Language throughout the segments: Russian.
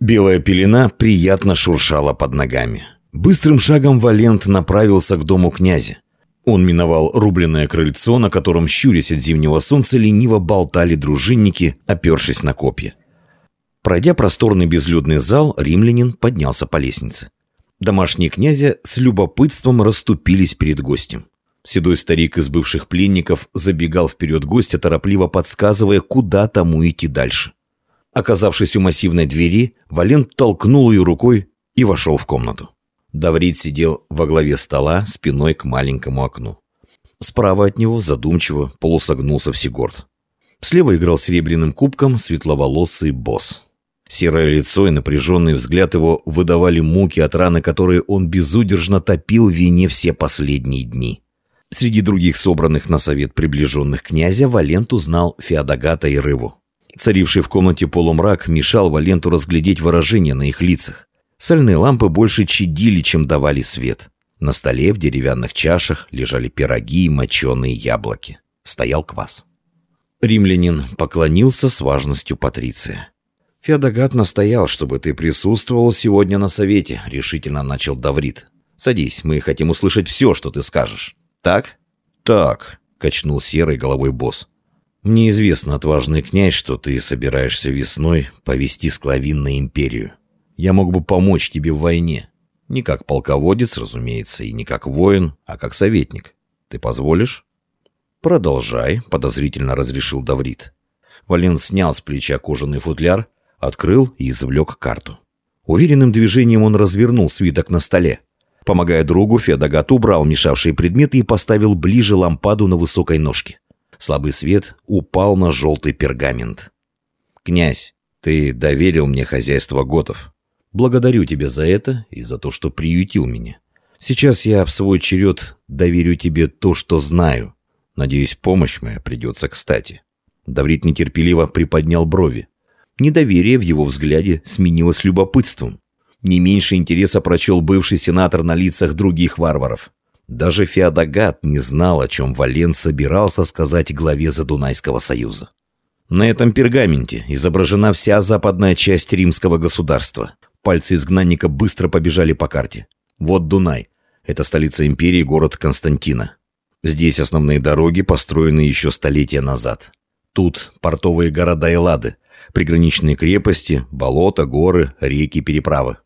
Белая пелена приятно шуршала под ногами. Быстрым шагом Валент направился к дому князя. Он миновал рубленное крыльцо, на котором, щурясь от зимнего солнца, лениво болтали дружинники, опершись на копья. Пройдя просторный безлюдный зал, римлянин поднялся по лестнице. Домашние князя с любопытством расступились перед гостем. Седой старик из бывших пленников забегал вперед гостя, торопливо подсказывая, куда тому идти дальше. Оказавшись у массивной двери, Валент толкнул ее рукой и вошел в комнату. Даврит сидел во главе стола, спиной к маленькому окну. Справа от него, задумчиво, полусогнулся Всегорд. Слева играл серебряным кубком светловолосый босс. Серое лицо и напряженный взгляд его выдавали муки от раны, которые он безудержно топил в вине все последние дни. Среди других собранных на совет приближенных князя Валент узнал Феодогата и Рыву. Царивший в комнате полумрак мешал Валенту разглядеть выражения на их лицах. Сальные лампы больше чадили, чем давали свет. На столе в деревянных чашах лежали пироги и моченые яблоки. Стоял квас. Римлянин поклонился с важностью Патриция. «Феодогат настоял, чтобы ты присутствовал сегодня на совете», — решительно начал Даврит. «Садись, мы хотим услышать все, что ты скажешь». «Так?» «Так», — качнул серой головой босс. «Мне известно, отважный князь, что ты собираешься весной повести Склавин на империю. Я мог бы помочь тебе в войне. Не как полководец, разумеется, и не как воин, а как советник. Ты позволишь?» «Продолжай», — подозрительно разрешил Даврит. Вален снял с плеча кожаный футляр, открыл и извлек карту. Уверенным движением он развернул свиток на столе. Помогая другу, Федогат убрал мешавшие предметы и поставил ближе лампаду на высокой ножке. Слабый свет упал на желтый пергамент. «Князь, ты доверил мне хозяйство готов. Благодарю тебя за это и за то, что приютил меня. Сейчас я в свой черед доверю тебе то, что знаю. Надеюсь, помощь моя придется кстати». Даврит нетерпеливо приподнял брови. Недоверие в его взгляде сменилось любопытством. Не меньше интереса прочел бывший сенатор на лицах других варваров. Даже Феодогат не знал, о чем Вален собирался сказать главе Задунайского союза. На этом пергаменте изображена вся западная часть римского государства. Пальцы изгнанника быстро побежали по карте. Вот Дунай. Это столица империи, город Константина. Здесь основные дороги, построенные еще столетия назад. Тут портовые города и лады, приграничные крепости, болота, горы, реки, переправы.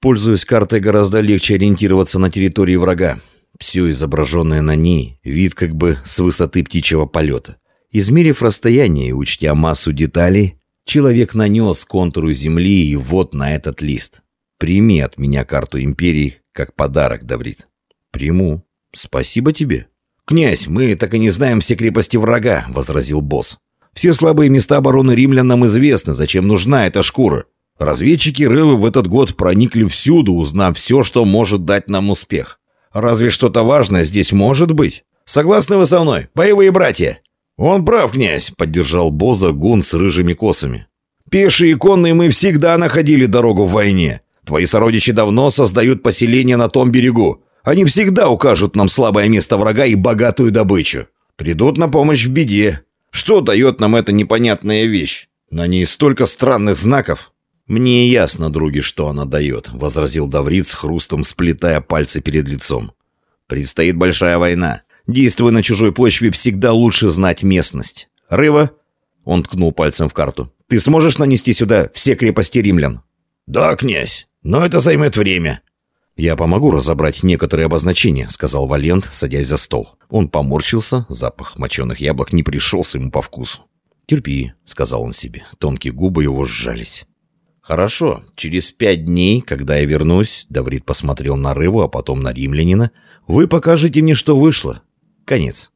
Пользуясь картой, гораздо легче ориентироваться на территории врага. Все изображенное на ней, вид как бы с высоты птичьего полета. Измерив расстояние и учтя массу деталей, человек нанес контуру земли и вот на этот лист. Прими от меня карту империи как подарок, Даврит. Приму. Спасибо тебе. «Князь, мы так и не знаем все крепости врага», — возразил босс. «Все слабые места обороны римлян нам известны, зачем нужна эта шкура. Разведчики Рывы в этот год проникли всюду, узнав все, что может дать нам успех. Разве что-то важное здесь может быть? Согласны вы со мной, боевые братья?» «Он прав, князь», — поддержал Боза гун с рыжими косами. «Пешие и конные мы всегда находили дорогу в войне. Твои сородичи давно создают поселение на том берегу. Они всегда укажут нам слабое место врага и богатую добычу. Придут на помощь в беде. Что дает нам эта непонятная вещь? На ней столько странных знаков. «Мне ясно, други, что она дает», — возразил Даврит с хрустом, сплетая пальцы перед лицом. «Предстоит большая война. Действуя на чужой почве, всегда лучше знать местность. Рыва?» — он ткнул пальцем в карту. «Ты сможешь нанести сюда все крепости римлян?» «Да, князь, но это займет время». «Я помогу разобрать некоторые обозначения», — сказал Валент, садясь за стол. Он поморщился, запах моченых яблок не пришелся ему по вкусу. «Терпи», — сказал он себе. Тонкие губы его сжались. «Хорошо. Через пять дней, когда я вернусь», — Даврит посмотрел на Рыву, а потом на римлянина, «вы покажете мне, что вышло. Конец».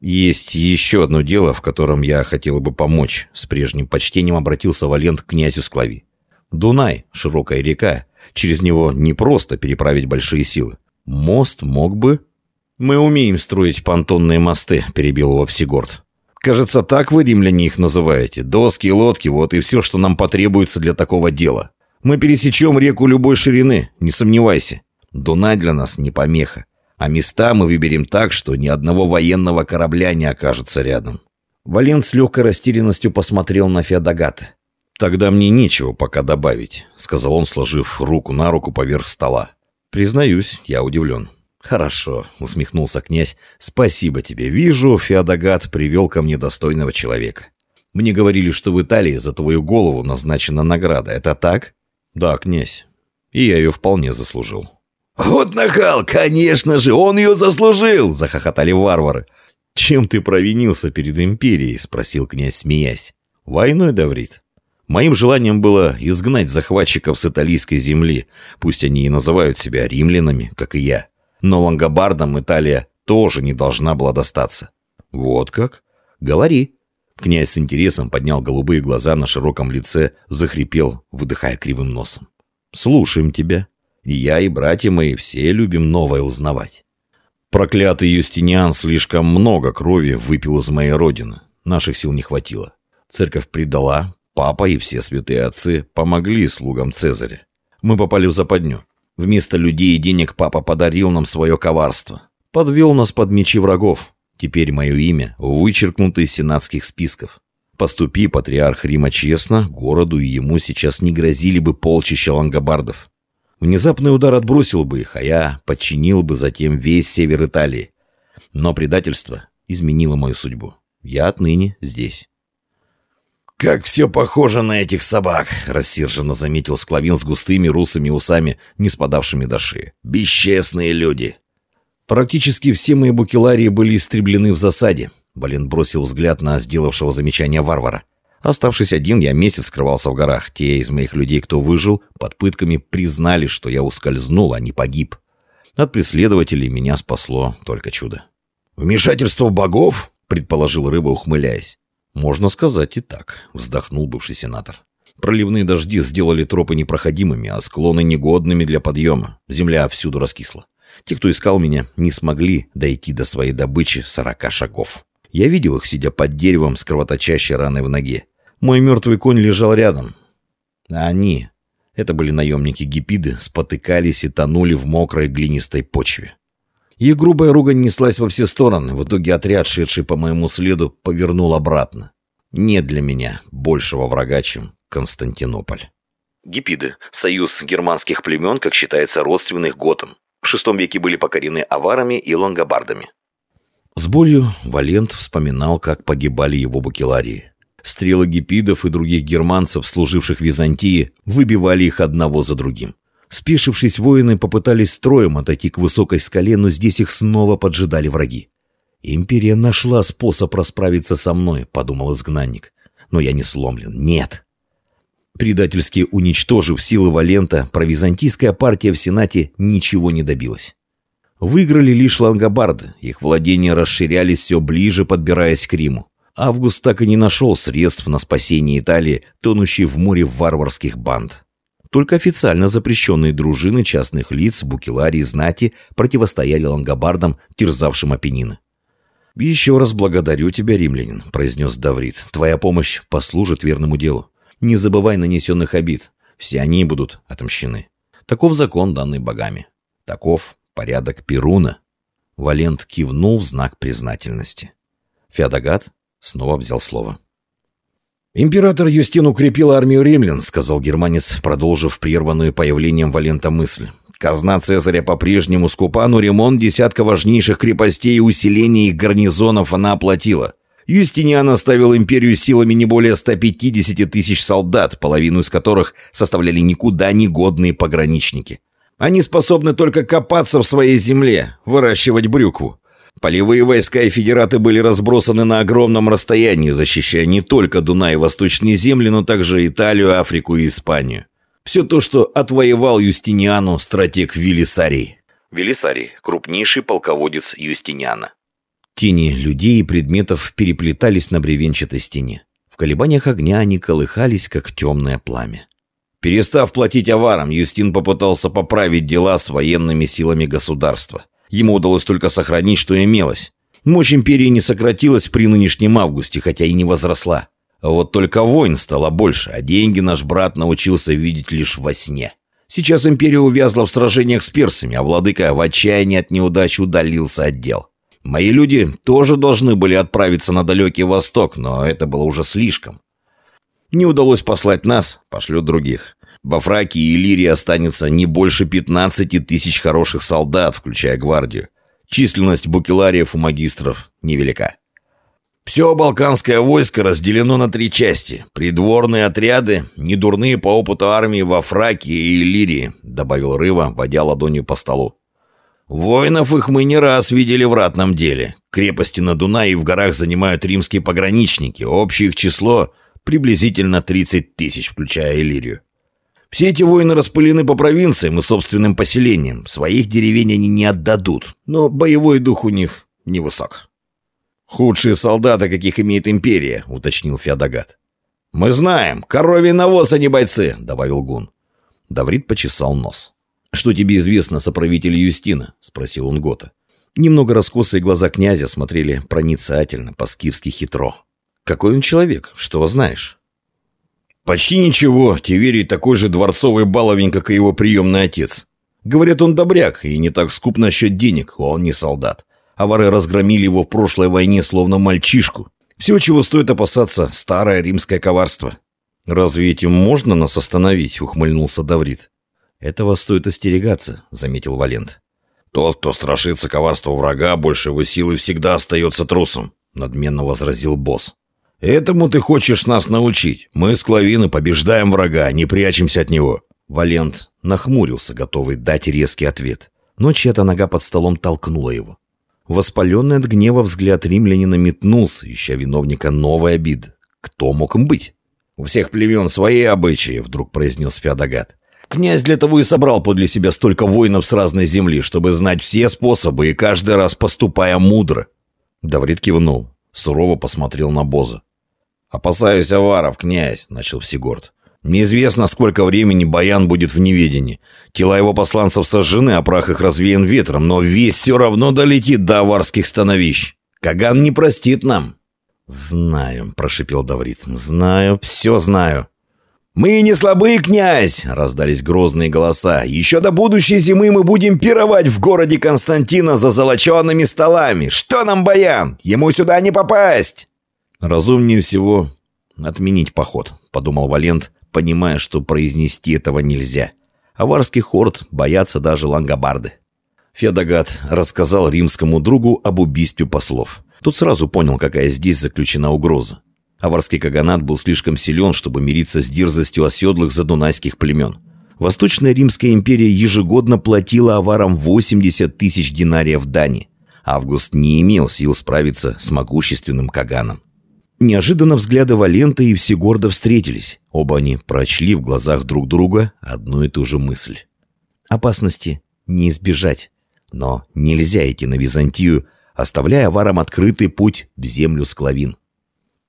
«Есть еще одно дело, в котором я хотел бы помочь», — с прежним почтением обратился Валент к князю Склави. «Дунай, широкая река, через него не просто переправить большие силы. Мост мог бы...» «Мы умеем строить понтонные мосты», — перебил его Всегорд. Кажется, так вы, римляне, их называете. Доски лодки – вот и все, что нам потребуется для такого дела. Мы пересечем реку любой ширины, не сомневайся. Дунай для нас не помеха. А места мы выберем так, что ни одного военного корабля не окажется рядом. Валент с легкой растерянностью посмотрел на Феодогата. «Тогда мне нечего пока добавить», — сказал он, сложив руку на руку поверх стола. «Признаюсь, я удивлен». «Хорошо», — усмехнулся князь. «Спасибо тебе. Вижу, Феодогат привел ко мне достойного человека. Мне говорили, что в Италии за твою голову назначена награда. Это так?» «Да, князь. И я ее вполне заслужил». «Вот нахал, конечно же, он ее заслужил!» — захохотали варвары. «Чем ты провинился перед империей?» — спросил князь, смеясь. «Войной, Даврит. Моим желанием было изгнать захватчиков с италийской земли, пусть они и называют себя римлянами, как и я. Но лангобардам Италия тоже не должна была достаться». «Вот как?» «Говори». Князь с интересом поднял голубые глаза на широком лице, захрипел, выдыхая кривым носом. «Слушаем тебя. И я, и братья мои все любим новое узнавать». Проклятый Юстиниан слишком много крови выпил из моей родины. Наших сил не хватило. Церковь предала, папа и все святые отцы помогли слугам Цезаря. Мы попали в западню. Вместо людей и денег папа подарил нам свое коварство. Подвел нас под мечи врагов. Теперь мое имя вычеркнуто из сенатских списков. Поступи, патриарх Рима, честно, городу и ему сейчас не грозили бы полчища лангобардов. Внезапный удар отбросил бы их, а я подчинил бы затем весь север Италии. Но предательство изменило мою судьбу. Я отныне здесь. «Как все похоже на этих собак!» — рассерженно заметил Склавин с густыми русыми усами, не спадавшими до шеи. «Бесчестные люди!» «Практически все мои букеларии были истреблены в засаде», — Бален бросил взгляд на сделавшего замечание варвара. Оставшись один, я месяц скрывался в горах. Те из моих людей, кто выжил, под пытками признали, что я ускользнул, а не погиб. От преследователей меня спасло только чудо. «Вмешательство богов?» — предположил рыба, ухмыляясь. «Можно сказать и так», — вздохнул бывший сенатор. «Проливные дожди сделали тропы непроходимыми, а склоны негодными для подъема. Земля всюду раскисла. Те, кто искал меня, не смогли дойти до своей добычи сорока шагов. Я видел их, сидя под деревом с кровоточащей раной в ноге. Мой мертвый конь лежал рядом. А они, это были наемники Гипиды, спотыкались и тонули в мокрой глинистой почве. Их грубая ругань неслась во все стороны. В итоге отряд, шедший по моему следу, повернул обратно. Нет для меня большего врага, чем Константинополь. Гипиды – союз германских племен, как считается, родственных готам. В VI веке были покорены аварами и лангобардами. С болью Валент вспоминал, как погибали его бакеларии. Стрелы гипидов и других германцев, служивших Византии, выбивали их одного за другим. Спешившись, воины попытались строем отойти к высокой скале, но здесь их снова поджидали враги. «Империя нашла способ расправиться со мной», — подумал изгнанник. «Но я не сломлен. Нет». Предательски уничтожив силы Валента, провизантийская партия в Сенате ничего не добилась. Выиграли лишь лангобарды, их владения расширялись все ближе, подбираясь к Риму. Август так и не нашел средств на спасение Италии, тонущей в море варварских банд. Только официально запрещенные дружины частных лиц, букеларии, знати противостояли лангобардам, терзавшим Апеннины. «Еще раз благодарю тебя, римлянин», — произнес Даврит. «Твоя помощь послужит верному делу. Не забывай нанесенных обид. Все они будут отомщены. Таков закон, данный богами. Таков порядок Перуна». Валент кивнул в знак признательности. Феодогат снова взял слово. «Император Юстин укрепил армию римлян», — сказал германец, продолжив прерванную появлением Валента мысль. «Казна Цезаря по-прежнему скупа, но ремонт десятка важнейших крепостей и усиление их гарнизонов она оплатила. Юстиниан оставил империю силами не более 150 тысяч солдат, половину из которых составляли никуда не годные пограничники. Они способны только копаться в своей земле, выращивать брюкву. Полевые войска и федераты были разбросаны на огромном расстоянии, защищая не только Дунай и Восточные земли, но также Италию, Африку и Испанию. Все то, что отвоевал Юстиниану стратег Велисарий. Велисарий – крупнейший полководец Юстиниана. Тени людей и предметов переплетались на бревенчатой стене. В колебаниях огня они колыхались, как темное пламя. Перестав платить аварам, Юстин попытался поправить дела с военными силами государства. Ему удалось только сохранить, что имелось. Мощь империи не сократилась при нынешнем августе, хотя и не возросла. Вот только войн стало больше, а деньги наш брат научился видеть лишь во сне. Сейчас империя увязла в сражениях с персами, а владыка в отчаянии от неудач удалился от дел. Мои люди тоже должны были отправиться на далекий восток, но это было уже слишком. Не удалось послать нас, пошлет других. Во Фракии и Лирии останется не больше 15 тысяч хороших солдат, включая гвардию. Численность букелариев у магистров невелика. Все балканское войско разделено на три части. Придворные отряды, недурные по опыту армии во Фракии и Лирии, добавил Рыва, водя ладонью по столу. Воинов их мы не раз видели в ратном деле. Крепости на Дунае и в горах занимают римские пограничники. Общее их число приблизительно 30 тысяч, включая Иллирию. Все эти воины распылены по провинциям и собственным поселениям. Своих деревень они не отдадут, но боевой дух у них невысок. «Худшие солдаты, каких имеет империя», — уточнил Феодогат. «Мы знаем, коровий навоз, а не бойцы», — добавил Гун. Даврит почесал нос. «Что тебе известно о соправителе Юстина?» — спросил он Гота. Немного раскосые глаза князя смотрели проницательно, по-скифски хитро. «Какой он человек? Что знаешь?» «Почти ничего. Тиверий такой же дворцовый баловень, как и его приемный отец. Говорят, он добряк и не так скуп насчет денег, он не солдат. Авары разгромили его в прошлой войне словно мальчишку. Все, чего стоит опасаться, старое римское коварство. «Разве этим можно нас остановить?» — ухмыльнулся Даврит. «Этого стоит остерегаться», — заметил Валент. «Тот, кто страшится коварства врага, больше его силы всегда остается трусом», — надменно возразил босс. «Этому ты хочешь нас научить. Мы с Клавины побеждаем врага, не прячемся от него». Валент нахмурился, готовый дать резкий ответ. Но чья-то нога под столом толкнула его. Воспаленный от гнева взгляд римлянина метнулся, ища виновника новой обиды. Кто мог им быть? «У всех племен свои обычаи», — вдруг произнес Феодогат. «Князь для того и собрал подле себя столько воинов с разной земли, чтобы знать все способы и каждый раз поступая мудро». Даврит кивнул, сурово посмотрел на Боза. «Опасаюсь аваров, князь», — начал Всегорд. Неизвестно, сколько времени Баян будет в неведении. Тела его посланцев сожжены, а прах их развеян ветром, но весь все равно долетит до аварских становищ. Каган не простит нам». «Знаю», — прошипел Даврит. «Знаю, все знаю». «Мы не слабые, князь!» — раздались грозные голоса. «Еще до будущей зимы мы будем пировать в городе Константина за золоченными столами. Что нам, Баян? Ему сюда не попасть!» «Разумнее всего отменить поход», — подумал Валент, понимая, что произнести этого нельзя. Аварский хорд боятся даже лангобарды. Федогат рассказал римскому другу об убийстве послов. Тот сразу понял, какая здесь заключена угроза. Аварский каганат был слишком силен, чтобы мириться с дерзостью оседлых задунайских племен. Восточная Римская империя ежегодно платила аварам 80 тысяч динариев дани. Август не имел сил справиться с могущественным каганом. Неожиданно взгляды Валента и Всегорда встретились. Оба они прочли в глазах друг друга одну и ту же мысль. Опасности не избежать, но нельзя идти на Византию, оставляя варам открытый путь в землю склавин.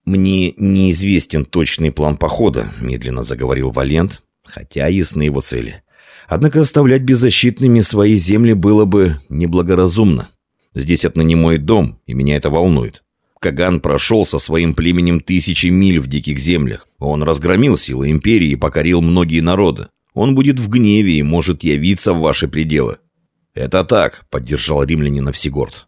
«Мне неизвестен точный план похода», — медленно заговорил Валент, хотя ясны его цели. «Однако оставлять беззащитными свои земли было бы неблагоразумно. Здесь отныне мой дом, и меня это волнует. Каган прошел со своим племенем тысячи миль в диких землях. Он разгромил силы империи и покорил многие народы. Он будет в гневе и может явиться в ваши пределы. «Это так», — поддержал римлянина Всегорд.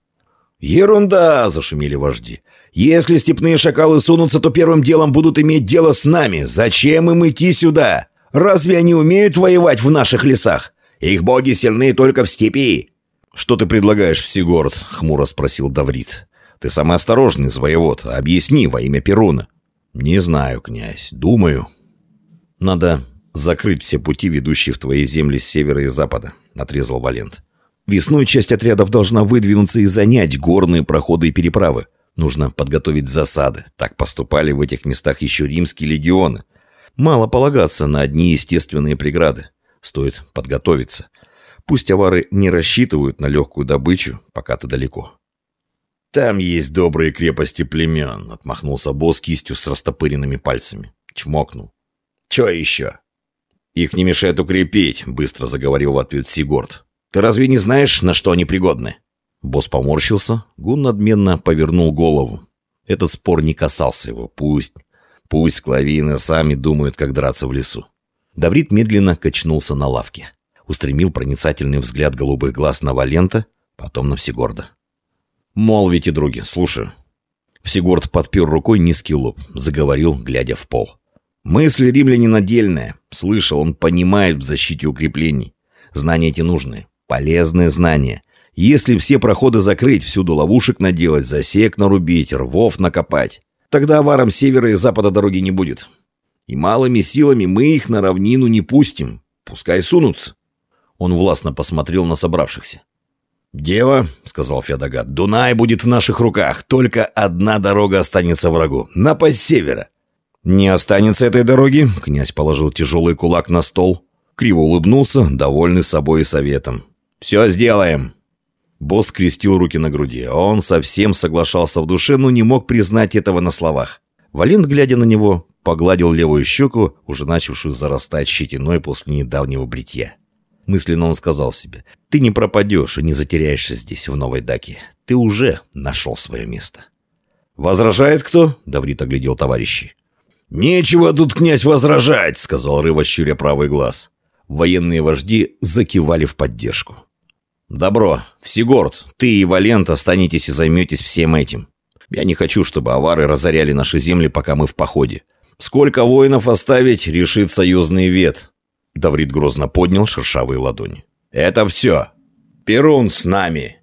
«Ерунда!» — зашумели вожди. «Если степные шакалы сунутся, то первым делом будут иметь дело с нами. Зачем им идти сюда? Разве они умеют воевать в наших лесах? Их боги сильны только в степи». «Что ты предлагаешь, Всегорд?» — хмуро спросил Даврит. Ты самый осторожный из воевод. Объясни во имя Перуна». «Не знаю, князь. Думаю». «Надо закрыть все пути, ведущие в твои земли с севера и запада», — отрезал Валент. «Весной часть отрядов должна выдвинуться и занять горные проходы и переправы. Нужно подготовить засады. Так поступали в этих местах еще римские легионы. Мало полагаться на одни естественные преграды. Стоит подготовиться. Пусть авары не рассчитывают на легкую добычу, пока ты далеко. «Там есть добрые крепости племен», — отмахнулся босс кистью с растопыренными пальцами. Чмокнул. «Чё еще?» «Их не мешает укрепить», — быстро заговорил в ответ Сигорд. «Ты разве не знаешь, на что они пригодны?» Босс поморщился, Гун надменно повернул голову. Этот спор не касался его. Пусть, пусть клавины сами думают, как драться в лесу. Даврит медленно качнулся на лавке. Устремил проницательный взгляд голубых глаз на Валента, потом на Всегорда. «Молвите, други, слушаю». Всегорд подпер рукой низкий лоб, заговорил, глядя в пол. Мысли римлянина дельная. Слышал, он понимает в защите укреплений. Знания эти нужны. Полезные знания. Если все проходы закрыть, всюду ловушек наделать, засек нарубить, рвов накопать, тогда аварам севера и запада дороги не будет. И малыми силами мы их на равнину не пустим. Пускай сунутся. Он властно посмотрел на собравшихся. «Дело», — сказал Федогат, — «Дунай будет в наших руках. Только одна дорога останется врагу. Напасть севера». «Не останется этой дороги», — князь положил тяжелый кулак на стол. Криво улыбнулся, довольный собой и советом. «Все сделаем». Босс скрестил руки на груди. Он совсем соглашался в душе, но не мог признать этого на словах. Валент, глядя на него, погладил левую щеку, уже начавшую зарастать щетиной после недавнего бритья. Мысленно он сказал себе, «Ты не пропадешь и не затеряешься здесь, в Новой Даке. Ты уже нашел свое место». «Возражает кто?» — Даврит оглядел товарищей. «Нечего тут, князь, возражать!» — сказал Рыва, щуря правый глаз. Военные вожди закивали в поддержку. «Добро. Всегорд, ты и Валент останетесь и займетесь всем этим. Я не хочу, чтобы авары разоряли наши земли, пока мы в походе. Сколько воинов оставить, решит союзный вет». Даврит грозно поднял шершавые ладони. «Это все. Перун с нами!»